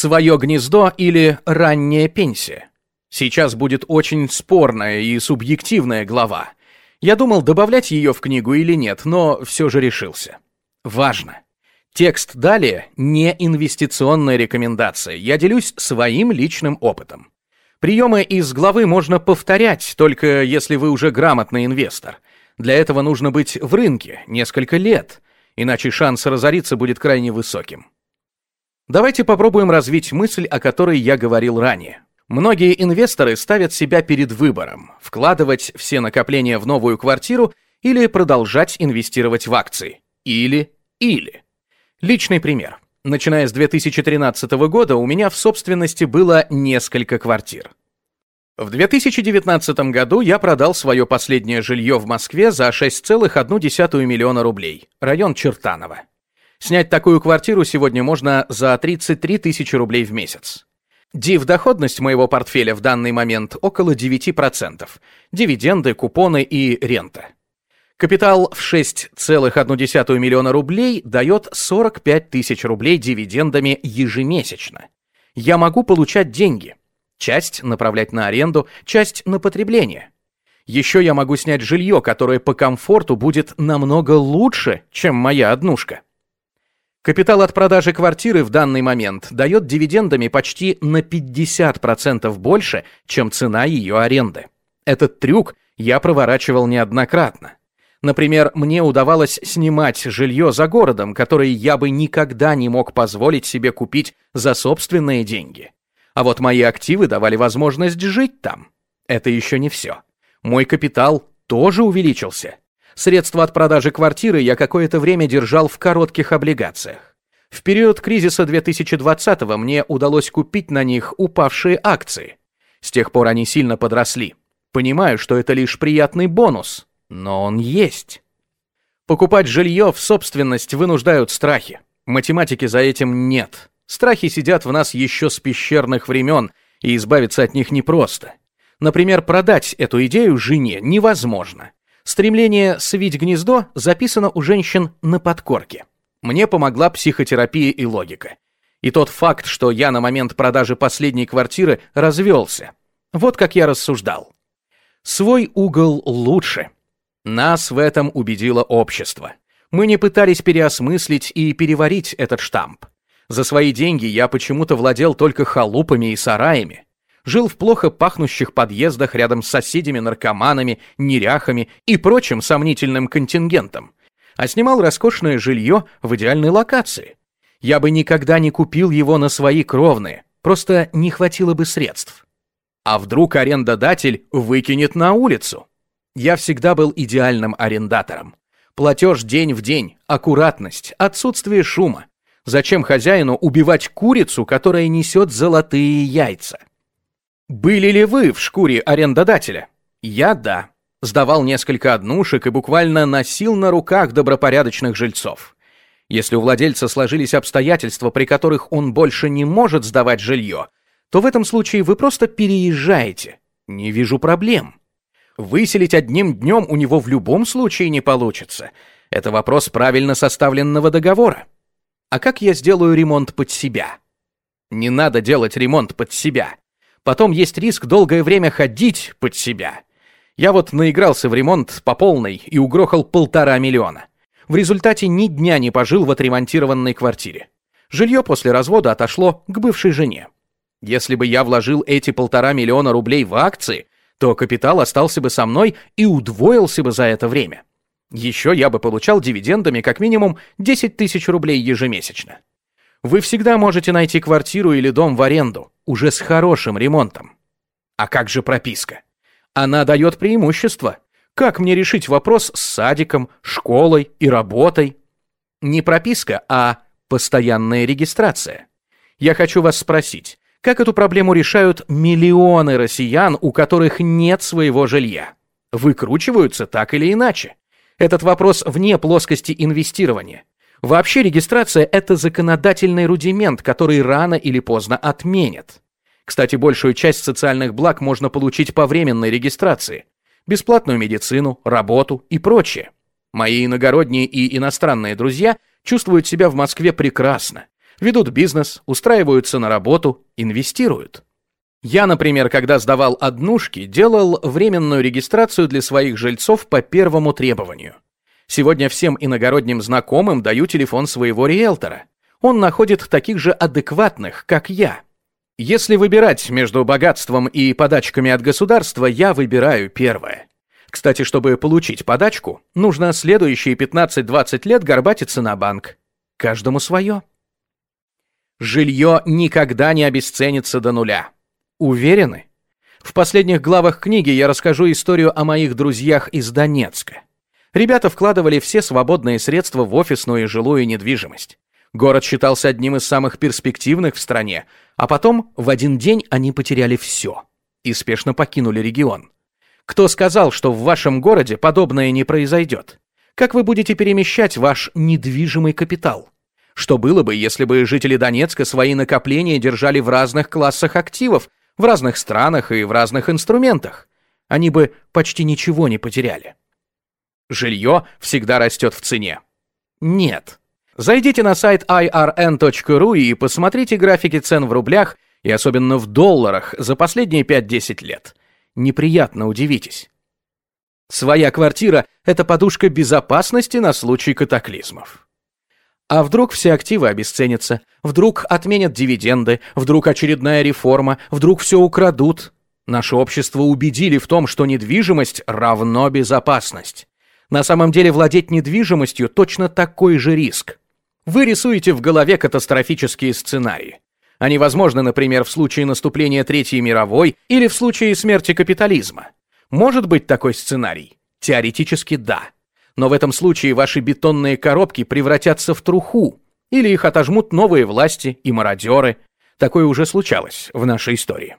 Свое гнездо или ранняя пенсия. Сейчас будет очень спорная и субъективная глава. Я думал, добавлять ее в книгу или нет, но все же решился. Важно. Текст далее не инвестиционная рекомендация. Я делюсь своим личным опытом. Приемы из главы можно повторять, только если вы уже грамотный инвестор. Для этого нужно быть в рынке несколько лет, иначе шанс разориться будет крайне высоким. Давайте попробуем развить мысль, о которой я говорил ранее. Многие инвесторы ставят себя перед выбором – вкладывать все накопления в новую квартиру или продолжать инвестировать в акции. Или-или. Личный пример. Начиная с 2013 года у меня в собственности было несколько квартир. В 2019 году я продал свое последнее жилье в Москве за 6,1 миллиона рублей, район Чертаново. Снять такую квартиру сегодня можно за 33 тысячи рублей в месяц. Див-доходность моего портфеля в данный момент около 9%. Дивиденды, купоны и рента. Капитал в 6,1 миллиона рублей дает 45 тысяч рублей дивидендами ежемесячно. Я могу получать деньги. Часть направлять на аренду, часть на потребление. Еще я могу снять жилье, которое по комфорту будет намного лучше, чем моя однушка. Капитал от продажи квартиры в данный момент дает дивидендами почти на 50% больше, чем цена ее аренды. Этот трюк я проворачивал неоднократно. Например, мне удавалось снимать жилье за городом, которое я бы никогда не мог позволить себе купить за собственные деньги. А вот мои активы давали возможность жить там. Это еще не все. Мой капитал тоже увеличился. Средства от продажи квартиры я какое-то время держал в коротких облигациях. В период кризиса 2020-го мне удалось купить на них упавшие акции. С тех пор они сильно подросли. Понимаю, что это лишь приятный бонус, но он есть. Покупать жилье в собственность вынуждают страхи. Математики за этим нет. Страхи сидят в нас еще с пещерных времен, и избавиться от них непросто. Например, продать эту идею жене невозможно. Стремление свить гнездо записано у женщин на подкорке. Мне помогла психотерапия и логика. И тот факт, что я на момент продажи последней квартиры развелся. Вот как я рассуждал. Свой угол лучше. Нас в этом убедило общество. Мы не пытались переосмыслить и переварить этот штамп. За свои деньги я почему-то владел только халупами и сараями. Жил в плохо пахнущих подъездах рядом с соседями-наркоманами, неряхами и прочим сомнительным контингентом. А снимал роскошное жилье в идеальной локации. Я бы никогда не купил его на свои кровные, просто не хватило бы средств. А вдруг арендодатель выкинет на улицу? Я всегда был идеальным арендатором. Платеж день в день, аккуратность, отсутствие шума. Зачем хозяину убивать курицу, которая несет золотые яйца? Были ли вы в шкуре арендодателя? Я да. Сдавал несколько однушек и буквально носил на руках добропорядочных жильцов. Если у владельца сложились обстоятельства, при которых он больше не может сдавать жилье, то в этом случае вы просто переезжаете. Не вижу проблем. Выселить одним днем у него в любом случае не получится. Это вопрос правильно составленного договора. А как я сделаю ремонт под себя? Не надо делать ремонт под себя. Потом есть риск долгое время ходить под себя. Я вот наигрался в ремонт по полной и угрохал полтора миллиона. В результате ни дня не пожил в отремонтированной квартире. Жилье после развода отошло к бывшей жене. Если бы я вложил эти полтора миллиона рублей в акции, то капитал остался бы со мной и удвоился бы за это время. Еще я бы получал дивидендами как минимум 10 тысяч рублей ежемесячно. Вы всегда можете найти квартиру или дом в аренду, уже с хорошим ремонтом. А как же прописка? Она дает преимущество. Как мне решить вопрос с садиком, школой и работой? Не прописка, а постоянная регистрация. Я хочу вас спросить, как эту проблему решают миллионы россиян, у которых нет своего жилья? Выкручиваются так или иначе. Этот вопрос вне плоскости инвестирования. Вообще регистрация – это законодательный рудимент, который рано или поздно отменят. Кстати, большую часть социальных благ можно получить по временной регистрации. Бесплатную медицину, работу и прочее. Мои иногородние и иностранные друзья чувствуют себя в Москве прекрасно. Ведут бизнес, устраиваются на работу, инвестируют. Я, например, когда сдавал однушки, делал временную регистрацию для своих жильцов по первому требованию. Сегодня всем иногородним знакомым даю телефон своего риэлтора. Он находит таких же адекватных, как я. Если выбирать между богатством и подачками от государства, я выбираю первое. Кстати, чтобы получить подачку, нужно следующие 15-20 лет горбатиться на банк. Каждому свое. Жилье никогда не обесценится до нуля. Уверены? В последних главах книги я расскажу историю о моих друзьях из Донецка. Ребята вкладывали все свободные средства в офисную и жилую недвижимость. Город считался одним из самых перспективных в стране, а потом в один день они потеряли все и спешно покинули регион. Кто сказал, что в вашем городе подобное не произойдет? Как вы будете перемещать ваш недвижимый капитал? Что было бы, если бы жители Донецка свои накопления держали в разных классах активов, в разных странах и в разных инструментах? Они бы почти ничего не потеряли. Жилье всегда растет в цене. Нет. Зайдите на сайт irn.ru и посмотрите графики цен в рублях и особенно в долларах за последние 5-10 лет неприятно удивитесь. Своя квартира – это подушка безопасности на случай катаклизмов. А вдруг все активы обесценятся, вдруг отменят дивиденды, вдруг очередная реформа, вдруг все украдут. Наше общество убедили в том, что недвижимость равно безопасность. На самом деле владеть недвижимостью точно такой же риск. Вы рисуете в голове катастрофические сценарии. Они возможны, например, в случае наступления Третьей мировой или в случае смерти капитализма. Может быть такой сценарий? Теоретически да. Но в этом случае ваши бетонные коробки превратятся в труху, или их отожмут новые власти и мародеры. Такое уже случалось в нашей истории.